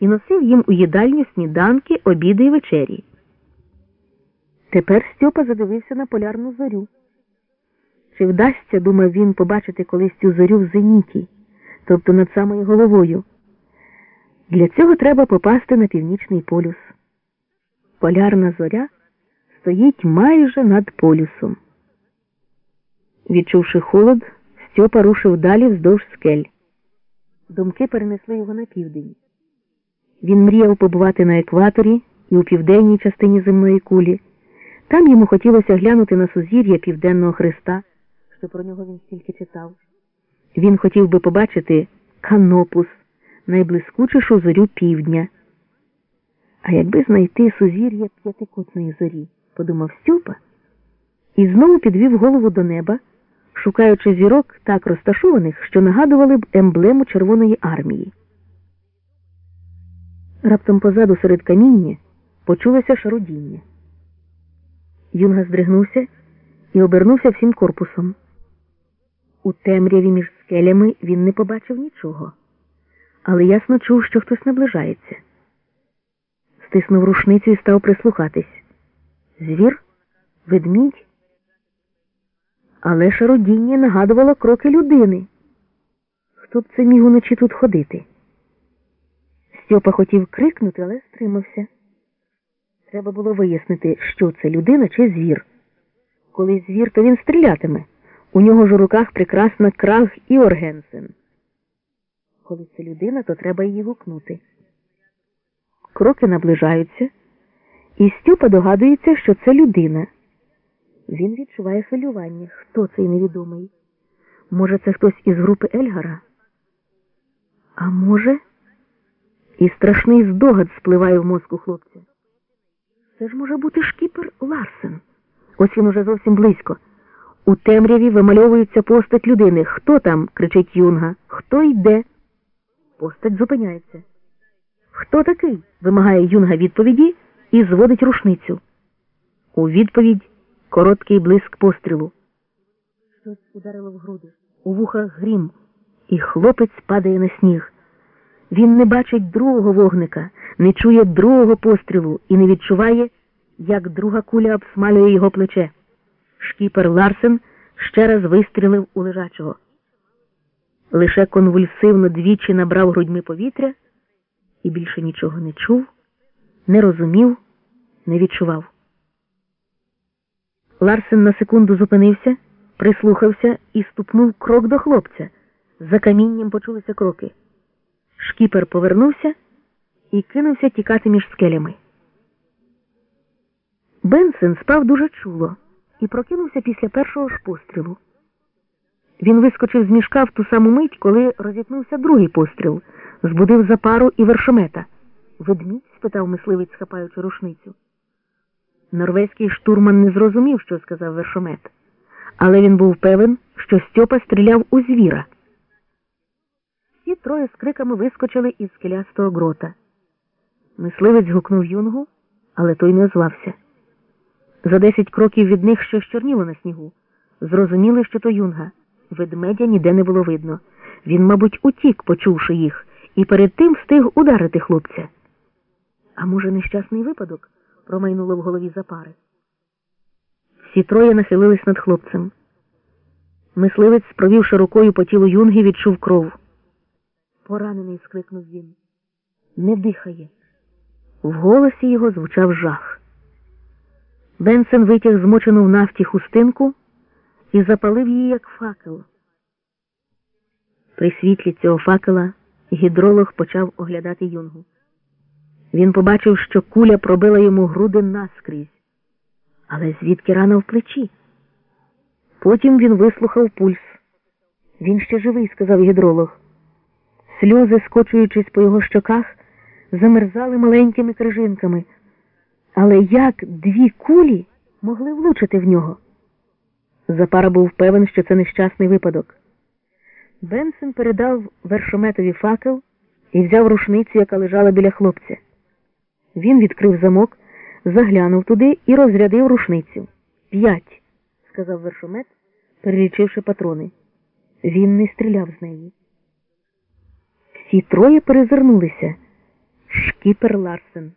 і носив їм у їдальню сніданки, обіди й вечері. Тепер Стьопа задивився на полярну зорю. Чи вдасться, думав він, побачити колись цю зорю в зеніті, тобто над самою головою? Для цього треба попасти на північний полюс. Полярна зоря стоїть майже над полюсом. Відчувши холод, Стьопа рушив далі вздовж скель. Думки перенесли його на південь. Він мріяв побувати на екваторі і у південній частині земної кулі. Там йому хотілося глянути на сузір'я Південного Христа, що про нього він стільки читав. Він хотів би побачити канопус, найблискучішу зорю півдня. А якби знайти сузір'я п'ятикутної зорі, подумав Стюпа, і знову підвів голову до неба, шукаючи зірок так розташованих, що нагадували б емблему Червоної армії. Раптом позаду серед каміння почулося шарудіння. Юнга здригнувся і обернувся всім корпусом. У темряві між скелями він не побачив нічого, але ясно чув, що хтось наближається. Стиснув рушницю і став прислухатись. Звір? Ведмідь? Але шародіння нагадувало кроки людини. Хто б це міг уночі тут ходити? Стьопа хотів крикнути, але стримався. Треба було вияснити, що це людина чи звір. Коли звір, то він стрілятиме. У нього ж у руках прекрасна краг і Оргенсен. Коли це людина, то треба її гукнути. Кроки наближаються, і Стюпа догадується, що це людина. Він відчуває хвилювання. Хто цей невідомий? Може, це хтось із групи Ельгара? А може, і страшний здогад спливає в мозку хлопця. Це ж може бути шкіпер Ларсен. Ось він уже зовсім близько. У темряві вимальовується постать людини. Хто там? кричить Юнга. Хто йде? Постать зупиняється. Хто такий? вимагає Юнга відповіді і зводить рушницю. У відповідь короткий блиск пострілу. Щось ударило в груди. У вухах грім, і хлопець падає на сніг. Він не бачить другого вогника, не чує другого пострілу і не відчуває, як друга куля обсмалює його плече. Шкіпер Ларсен ще раз вистрілив у лежачого. Лише конвульсивно двічі набрав грудьми повітря і більше нічого не чув, не розумів, не відчував. Ларсен на секунду зупинився, прислухався і ступнув крок до хлопця. За камінням почулися кроки. Шкіпер повернувся і кинувся тікати між скелями. Бенсен спав дуже чуло і прокинувся після першого ж пострілу. Він вискочив з мішка в ту саму мить, коли розітнувся другий постріл, збудив запару і вершомета. Ведмідь? спитав мисливець, схапаючи рушницю. Норвезький штурман не зрозумів, що сказав вершомет, але він був певен, що Стьопа стріляв у звіра. Всі троє з криками вискочили із скелястого грота. Мисливець гукнув юнгу, але той не озвався. За десять кроків від них щось чорніло на снігу. Зрозуміли, що то юнга. Ведмедя ніде не було видно. Він, мабуть, утік, почувши їх, і перед тим встиг ударити хлопця. А може, нещасний випадок? промайнуло в голові Запари. Всі троє нахилились над хлопцем. Мисливець, провівши рукою по тілу юнги, відчув кров. Поранений, скрикнув він. Не дихає. В голосі його звучав жах. Бенсен витяг змочену в нафті хустинку і запалив її, як факел. При світлі цього факела гідролог почав оглядати юнгу. Він побачив, що куля пробила йому груди наскрізь, але звідки рана в плечі. Потім він вислухав пульс. Він ще живий, сказав гідролог. Сльози, скочуючись по його щоках, замерзали маленькими крижинками. Але як дві кулі могли влучити в нього? Запара був певен, що це нещасний випадок. Бенсен передав вершометові факел і взяв рушницю, яка лежала біля хлопця. Він відкрив замок, заглянув туди і розрядив рушницю. П'ять, сказав вершомет, перелічивши патрони. Він не стріляв з неї. Всі троє перезирнулися. Шкіпер Ларсен.